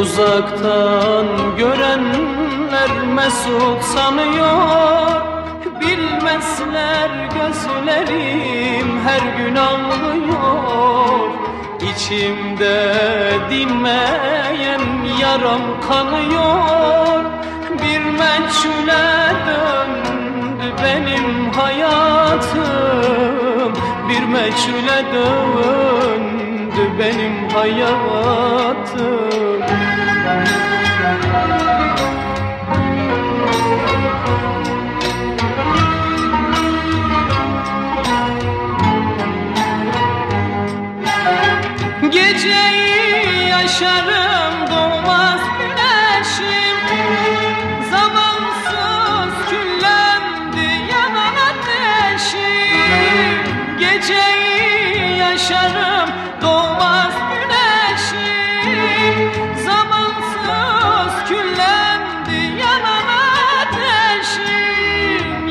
Uzaktan görenler mesut sanıyor. Bilmezler gözlerim her gün ağlıyor. İçimde dinmeyen yaram kanıyor. Bir meçhule döndü benim hayatım. Bir meçhule döndü benim hayatım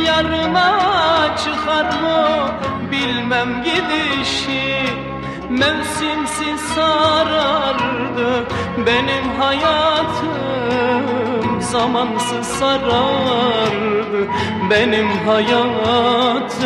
Yarına çıkar mı bilmem gidişim Mevsimsiz sarardı benim hayatım. Zamansız sarardı benim hayatım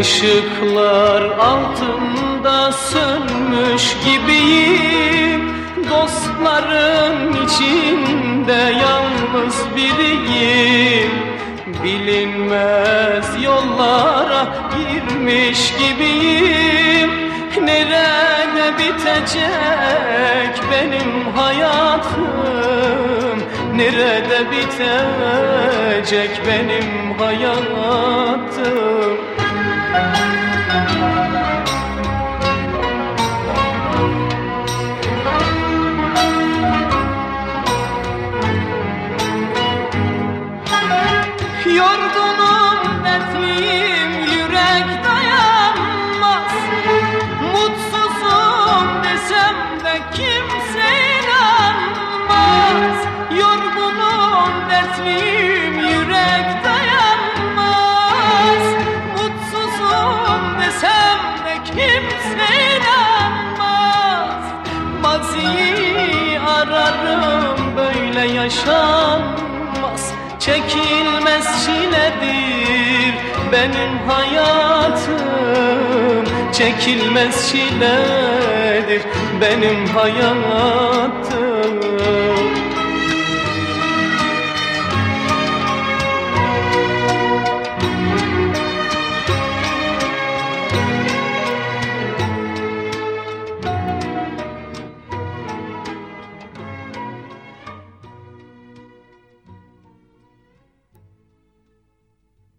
Işıklar altında sönmüş gibiyim. Dostların içinde yalnız biriyim. Bilinmez yollara girmiş gibiyim. Nerede bitecek benim hayatım? Nerede bitecek benim hayatım kimse inanmaz. Yorgunum dertliyim kimse inanmaz Maziyi ararım böyle yaşanmaz. Çekilmez çiledir benim hayatım. Çekilmez çiledir benim hayatım